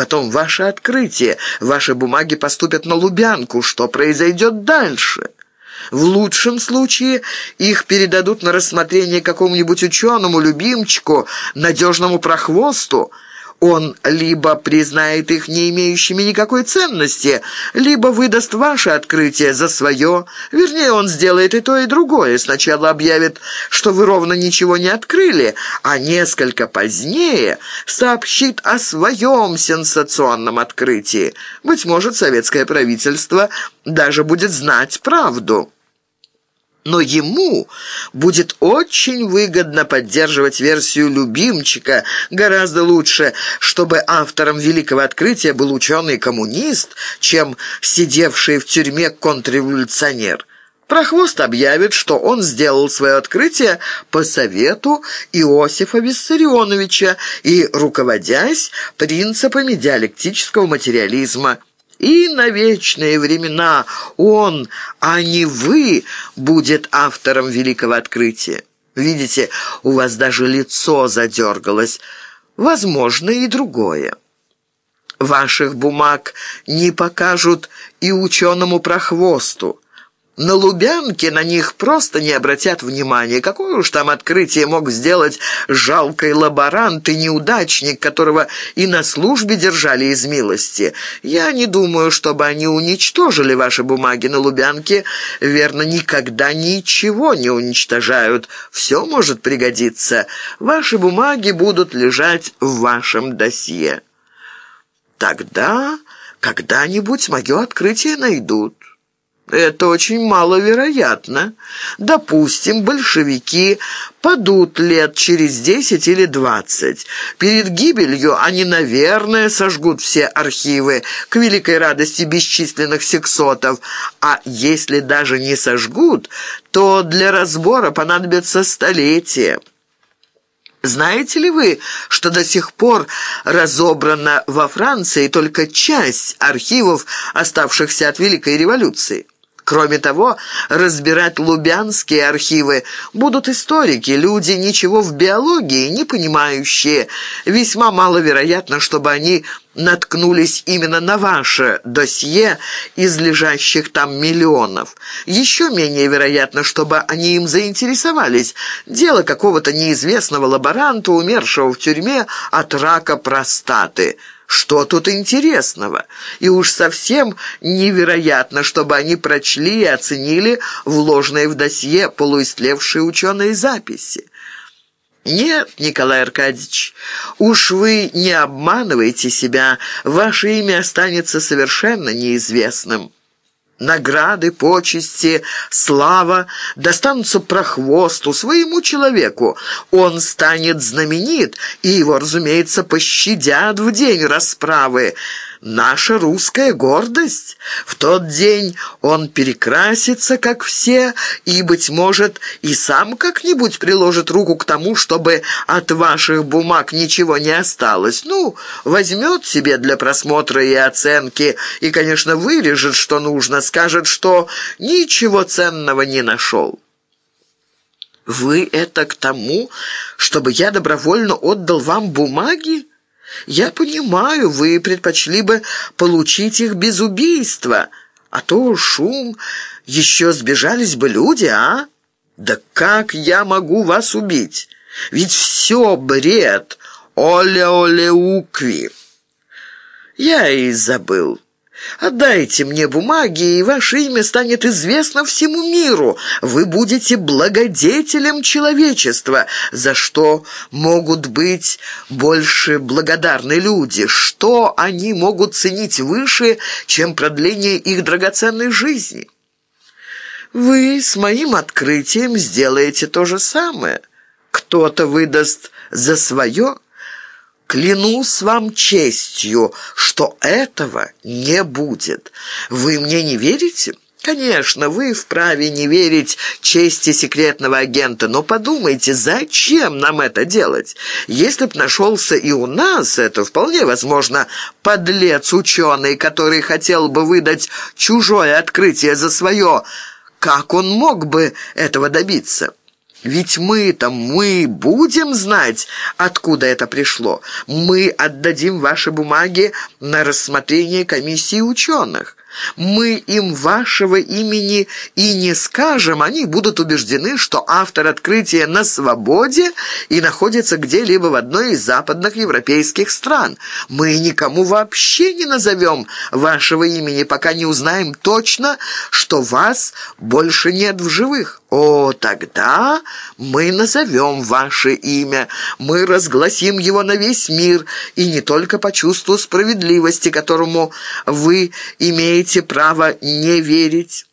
потом ваше открытие. Ваши бумаги поступят на Лубянку. Что произойдет дальше?» В лучшем случае их передадут на рассмотрение какому-нибудь ученому, любимчику, надежному прохвосту, он либо признает их не имеющими никакой ценности, либо выдаст ваше открытие за свое. Вернее, он сделает и то, и другое. Сначала объявит, что вы ровно ничего не открыли, а несколько позднее сообщит о своем сенсационном открытии. Быть может, советское правительство даже будет знать правду. Но ему будет очень выгодно поддерживать версию любимчика, гораздо лучше, чтобы автором великого открытия был ученый-коммунист, чем сидевший в тюрьме контрреволюционер. Прохвост объявит, что он сделал свое открытие по совету Иосифа Виссарионовича и руководясь принципами диалектического материализма – и на вечные времена он, а не вы, будет автором великого открытия. Видите, у вас даже лицо задергалось. Возможно, и другое. Ваших бумаг не покажут и ученому прохвосту. На Лубянке на них просто не обратят внимания. Какое уж там открытие мог сделать жалкий лаборант и неудачник, которого и на службе держали из милости. Я не думаю, чтобы они уничтожили ваши бумаги на Лубянке. Верно, никогда ничего не уничтожают. Все может пригодиться. Ваши бумаги будут лежать в вашем досье. Тогда когда-нибудь мое открытие найдут. Это очень маловероятно. Допустим, большевики падут лет через десять или двадцать. Перед гибелью они, наверное, сожгут все архивы к великой радости бесчисленных сексотов. А если даже не сожгут, то для разбора понадобится столетие. Знаете ли вы, что до сих пор разобрана во Франции только часть архивов, оставшихся от Великой революции? Кроме того, разбирать лубянские архивы будут историки, люди, ничего в биологии не понимающие. Весьма маловероятно, чтобы они наткнулись именно на ваше досье из лежащих там миллионов. Еще менее вероятно, чтобы они им заинтересовались. Дело какого-то неизвестного лаборанта, умершего в тюрьме от рака простаты – что тут интересного? И уж совсем невероятно, чтобы они прочли и оценили вложенные в досье полуистлевшие ученые записи. «Нет, Николай Аркадьевич, уж вы не обманывайте себя, ваше имя останется совершенно неизвестным». Награды, почести, слава достанутся прохвосту, своему человеку. Он станет знаменит, и его, разумеется, пощадят в день расправы наша русская гордость. В тот день он перекрасится, как все, и, быть может, и сам как-нибудь приложит руку к тому, чтобы от ваших бумаг ничего не осталось. Ну, возьмет себе для просмотра и оценки, и, конечно, вырежет, что нужно, скажет, что ничего ценного не нашел. «Вы это к тому, чтобы я добровольно отдал вам бумаги?» Я понимаю, вы предпочли бы получить их без убийства, а то шум, еще сбежались бы люди, а? Да как я могу вас убить? Ведь все бред, оля-оле-укви. Я и забыл». Отдайте мне бумаги, и ваше имя станет известно всему миру. Вы будете благодетелем человечества, за что могут быть больше благодарны люди. Что они могут ценить выше, чем продление их драгоценной жизни? Вы с моим открытием сделаете то же самое. Кто-то выдаст за свое – Клянусь вам честью, что этого не будет. Вы мне не верите? Конечно, вы вправе не верить чести секретного агента, но подумайте, зачем нам это делать? Если б нашелся и у нас, это вполне возможно, подлец-ученый, который хотел бы выдать чужое открытие за свое, как он мог бы этого добиться?» Ведь мы-то, мы будем знать, откуда это пришло. Мы отдадим ваши бумаги на рассмотрение комиссии ученых. Мы им вашего имени и не скажем, они будут убеждены, что автор открытия на свободе и находится где-либо в одной из западных европейских стран. Мы никому вообще не назовем вашего имени, пока не узнаем точно, что вас больше нет в живых. О, тогда мы назовем ваше имя, мы разгласим его на весь мир, и не только по чувству справедливости, которому вы имеете право не верить».